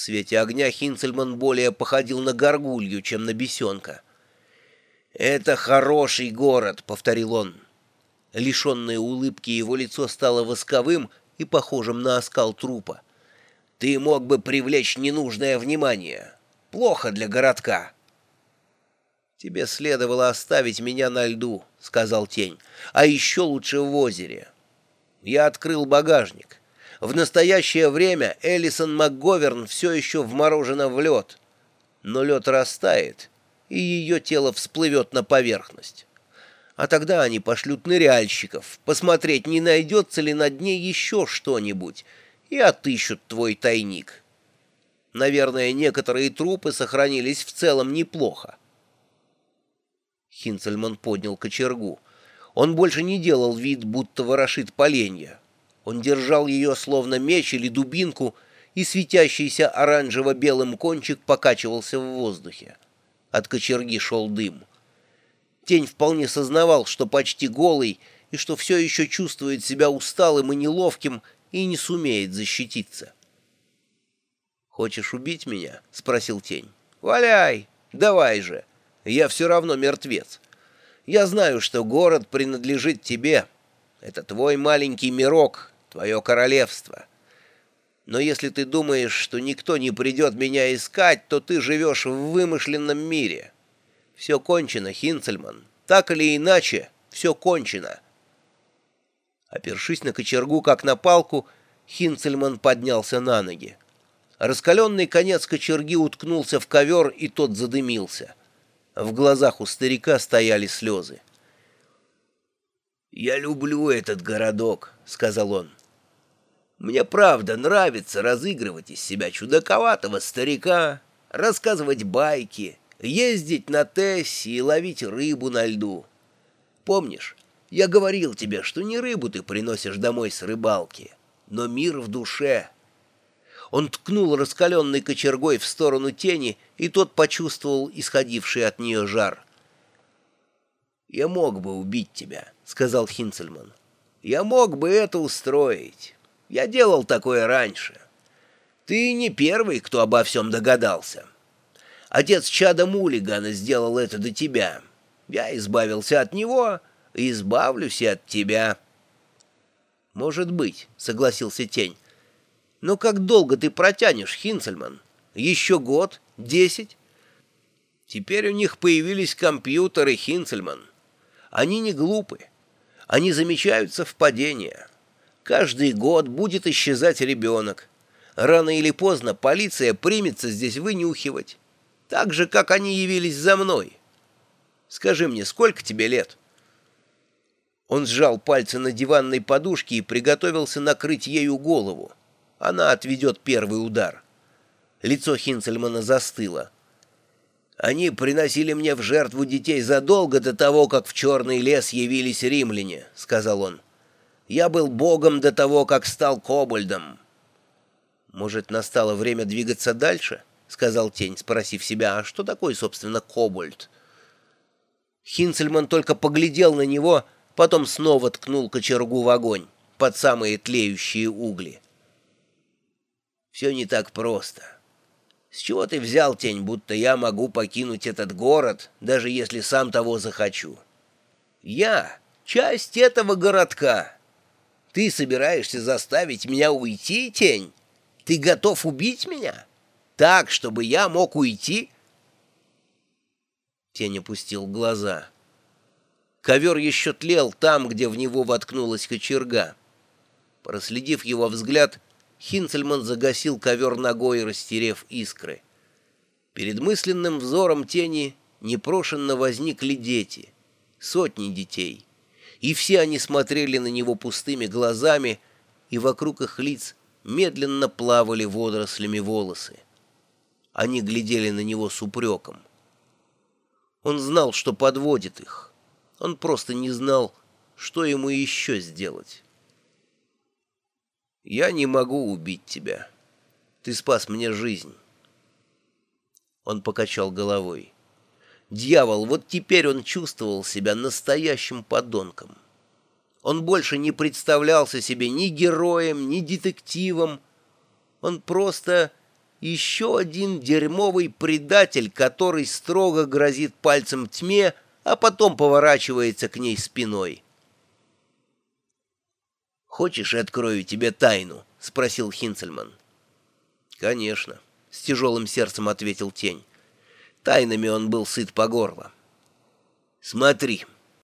В свете огня Хинцельман более походил на горгулью, чем на бесенка. «Это хороший город», — повторил он. Лишенное улыбки его лицо стало восковым и похожим на оскал трупа. «Ты мог бы привлечь ненужное внимание. Плохо для городка». «Тебе следовало оставить меня на льду», — сказал тень, — «а еще лучше в озере». Я открыл багажник. В настоящее время Элисон МакГоверн все еще вморожена в лед. Но лед растает, и ее тело всплывет на поверхность. А тогда они пошлют ныряльщиков, посмотреть, не найдется ли на дне еще что-нибудь, и отыщут твой тайник. Наверное, некоторые трупы сохранились в целом неплохо. Хинцельман поднял кочергу. Он больше не делал вид, будто ворошит поленья. Он держал ее словно меч или дубинку, и светящийся оранжево-белым кончик покачивался в воздухе. От кочерги шел дым. Тень вполне сознавал, что почти голый, и что все еще чувствует себя усталым и неловким, и не сумеет защититься. «Хочешь убить меня?» — спросил тень. «Валяй! Давай же! Я все равно мертвец. Я знаю, что город принадлежит тебе. Это твой маленький мирок, твое королевство. Но если ты думаешь, что никто не придет меня искать, то ты живешь в вымышленном мире. Все кончено, Хинцельман. Так или иначе, все кончено». Опершись на кочергу, как на палку, Хинцельман поднялся на ноги. Раскаленный конец кочерги уткнулся в ковер, и тот задымился. В глазах у старика стояли слезы. «Я люблю этот городок», — сказал он. «Мне правда нравится разыгрывать из себя чудаковатого старика, рассказывать байки, ездить на Тессе и ловить рыбу на льду. Помнишь, я говорил тебе, что не рыбу ты приносишь домой с рыбалки, но мир в душе». Он ткнул раскаленной кочергой в сторону тени, и тот почувствовал исходивший от нее жар. «Я мог бы убить тебя», — сказал Хинцельман. «Я мог бы это устроить. Я делал такое раньше. Ты не первый, кто обо всем догадался. Отец Чада Мулигана сделал это до тебя. Я избавился от него, избавлюсь и от тебя». «Может быть», — согласился Тень. Но как долго ты протянешь, Хинцельман? Еще год? Десять? Теперь у них появились компьютеры, Хинцельман. Они не глупы. Они замечают совпадения. Каждый год будет исчезать ребенок. Рано или поздно полиция примется здесь вынюхивать. Так же, как они явились за мной. Скажи мне, сколько тебе лет?» Он сжал пальцы на диванной подушке и приготовился накрыть ею голову. Она отведет первый удар. Лицо Хинцельмана застыло. «Они приносили мне в жертву детей задолго до того, как в черный лес явились римляне», — сказал он. «Я был богом до того, как стал кобальдом». «Может, настало время двигаться дальше?» — сказал тень, спросив себя, «а что такое, собственно, кобальд?» Хинцельман только поглядел на него, потом снова ткнул кочергу в огонь, под самые тлеющие угли. Все не так просто. С чего ты взял тень, будто я могу покинуть этот город, даже если сам того захочу? Я — часть этого городка. Ты собираешься заставить меня уйти, тень? Ты готов убить меня? Так, чтобы я мог уйти?» Тень опустил глаза. Ковер еще тлел там, где в него воткнулась кочерга. Проследив его взгляд, Хинцельман загасил ковер ногой, растерев искры. Перед мысленным взором тени непрошенно возникли дети, сотни детей, и все они смотрели на него пустыми глазами, и вокруг их лиц медленно плавали водорослями волосы. Они глядели на него с упреком. Он знал, что подводит их. Он просто не знал, что ему еще сделать. Я не могу убить тебя. Ты спас мне жизнь. Он покачал головой. Дьявол, вот теперь он чувствовал себя настоящим подонком. Он больше не представлялся себе ни героем, ни детективом. Он просто еще один дерьмовый предатель, который строго грозит пальцем тьме, а потом поворачивается к ней спиной. «Хочешь, открою тебе тайну?» — спросил Хинцельман. «Конечно», — с тяжелым сердцем ответил тень. Тайнами он был сыт по горло. «Смотри».